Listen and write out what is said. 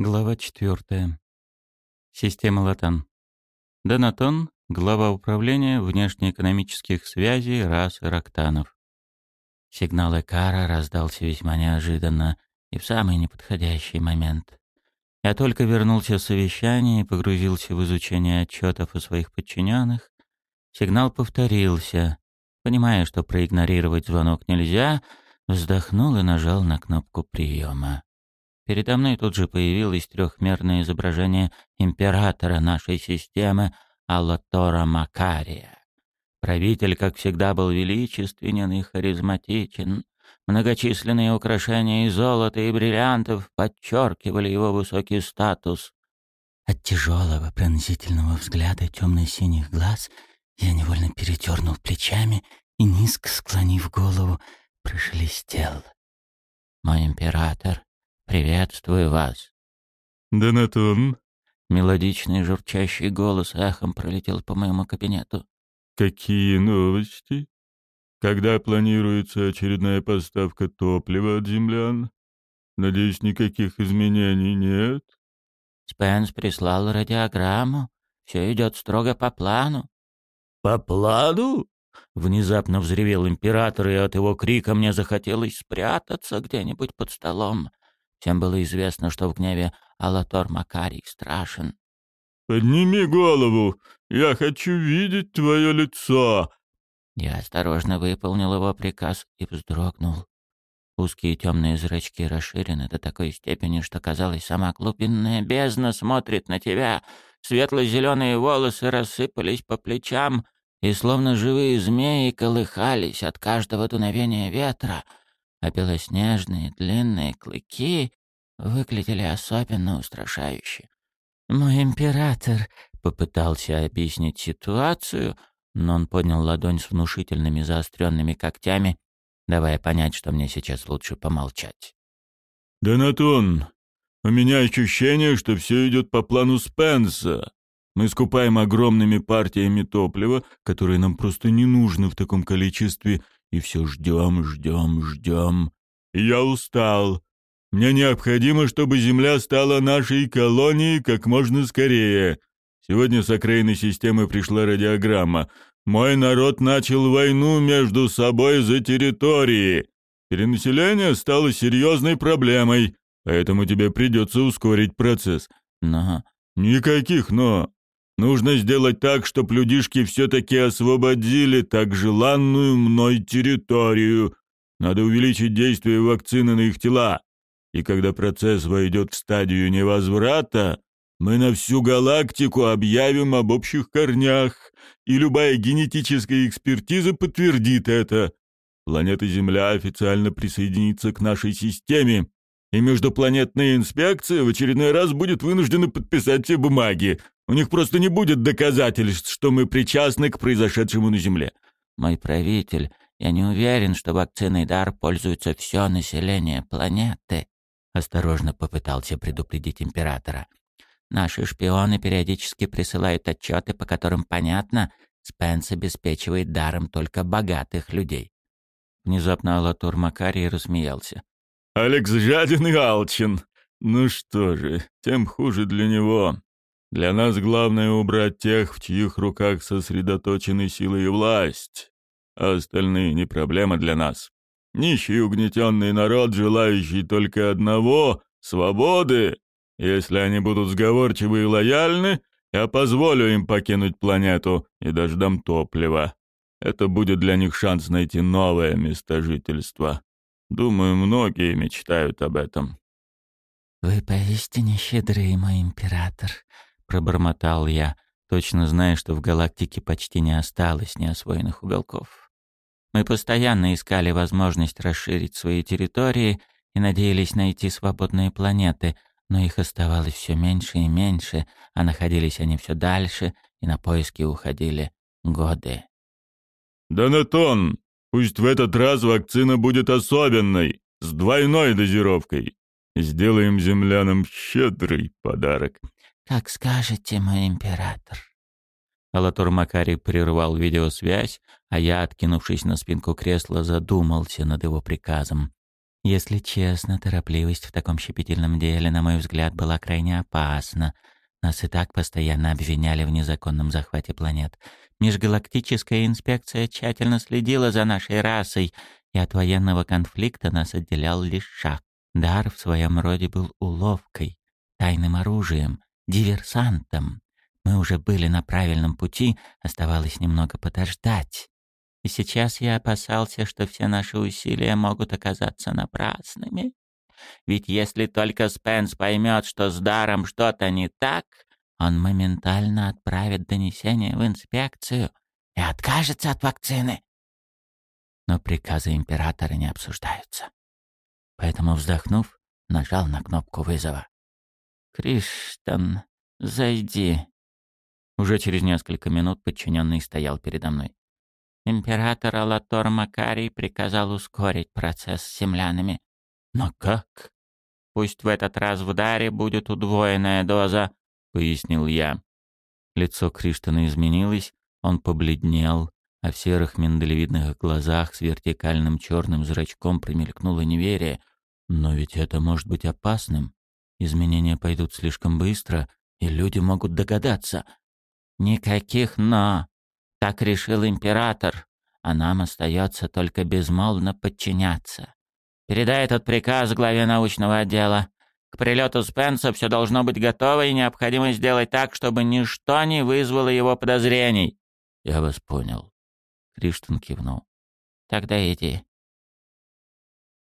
Глава четвертая. Система Латан. Донатон, глава управления внешнеэкономических связей рас Рактанов. Сигнал Экара раздался весьма неожиданно и в самый неподходящий момент. Я только вернулся с совещания и погрузился в изучение отчетов о своих подчиненных. Сигнал повторился. Понимая, что проигнорировать звонок нельзя, вздохнул и нажал на кнопку приема. Передо мной тут же появилось трехмерное изображение императора нашей системы Аллатора Макария. Правитель, как всегда, был величественен и харизматичен. Многочисленные украшения из золота и бриллиантов подчеркивали его высокий статус. От тяжелого пронзительного взгляда темно-синих глаз я невольно перетернул плечами и, низко склонив голову, прошелестел. «Мой император, «Приветствую вас». «Донатон?» Мелодичный журчащий голос эхом пролетел по моему кабинету. «Какие новости? Когда планируется очередная поставка топлива от землян? Надеюсь, никаких изменений нет?» Спенс прислал радиограмму. Все идет строго по плану. «По плану?» Внезапно взревел император, и от его крика мне захотелось спрятаться где-нибудь под столом. Всем было известно, что в гневе Алатор Макарий страшен. «Подними голову! Я хочу видеть твое лицо!» Я осторожно выполнил его приказ и вздрогнул. Узкие темные зрачки расширены до такой степени, что, казалось, сама глубинная бездна смотрит на тебя. Светло-зеленые волосы рассыпались по плечам и, словно живые змеи, колыхались от каждого дуновения ветра — а белоснежные длинные клыки выглядели особенно устрашающе. «Мой император», — попытался объяснить ситуацию, но он поднял ладонь с внушительными заостренными когтями, давая понять, что мне сейчас лучше помолчать. «Донатон, у меня ощущение, что все идет по плану Спенса. Мы скупаем огромными партиями топлива, которое нам просто не нужно в таком количестве, и все ждем, ждем, ждем. Я устал. Мне необходимо, чтобы Земля стала нашей колонией как можно скорее. Сегодня с окраины системы пришла радиограмма. Мой народ начал войну между собой за территории. Перенаселение стало серьезной проблемой, поэтому тебе придется ускорить процесс. Но... Никаких «но». Нужно сделать так, чтобы людишки все-таки освободили так желанную мной территорию. Надо увеличить действие вакцины на их тела. И когда процесс войдет в стадию невозврата, мы на всю галактику объявим об общих корнях, и любая генетическая экспертиза подтвердит это. Планета Земля официально присоединится к нашей системе, и междупланетная инспекция в очередной раз будет вынуждена подписать все бумаги. У них просто не будет доказательств, что мы причастны к произошедшему на Земле. Мой правитель, я не уверен, что вакциной дар пользуется все население планеты. Осторожно попытался предупредить императора. Наши шпионы периодически присылают отчеты, по которым понятно, Спенс обеспечивает даром только богатых людей. Внезапно Алатур Макарий рассмеялся. Алекс жаден и алчен. Ну что же, тем хуже для него. Для нас главное убрать тех, в чьих руках сосредоточены силы и власть. А остальные не проблема для нас. Нищий угнетенный народ, желающий только одного — свободы. Если они будут сговорчивы и лояльны, я позволю им покинуть планету и даже топлива. Это будет для них шанс найти новое место жительства. Думаю, многие мечтают об этом. «Вы поистине щедрый, мой император», — пробормотал я, точно зная, что в галактике почти не осталось неосвоенных уголков. Мы постоянно искали возможность расширить свои территории и надеялись найти свободные планеты, но их оставалось все меньше и меньше, а находились они все дальше, и на поиски уходили годы. «Донатон, Пусть в этот раз вакцина будет особенной, с двойной дозировкой. Сделаем землянам щедрый подарок. Как скажете, мой император. Алатор Макарий прервал видеосвязь, а я, откинувшись на спинку кресла, задумался над его приказом. Если честно, торопливость в таком щепетильном деле, на мой взгляд, была крайне опасна. Нас и так постоянно обвиняли в незаконном захвате планет. Межгалактическая инспекция тщательно следила за нашей расой, и от военного конфликта нас отделял лишь шаг. Дар в своем роде был уловкой, тайным оружием, диверсантом. Мы уже были на правильном пути, оставалось немного подождать. И сейчас я опасался, что все наши усилия могут оказаться напрасными. Ведь если только Спенс поймет, что с даром что-то не так, он моментально отправит донесение в инспекцию и откажется от вакцины. Но приказы императора не обсуждаются. Поэтому, вздохнув, нажал на кнопку вызова. «Криштан, зайди». Уже через несколько минут подчиненный стоял передо мной. Император Алатор Макарий приказал ускорить процесс с землянами. Но как? Пусть в этот раз в даре будет удвоенная доза, пояснил я. Лицо Криштана изменилось, он побледнел, а в серых миндалевидных глазах с вертикальным черным зрачком промелькнуло неверие. Но ведь это может быть опасным. Изменения пойдут слишком быстро, и люди могут догадаться. Никаких «но». Так решил император, а нам остается только безмолвно подчиняться. Передай этот приказ главе научного отдела. К прилету Спенса все должно быть готово, и необходимо сделать так, чтобы ничто не вызвало его подозрений. Я вас понял. Криштон кивнул. Тогда иди.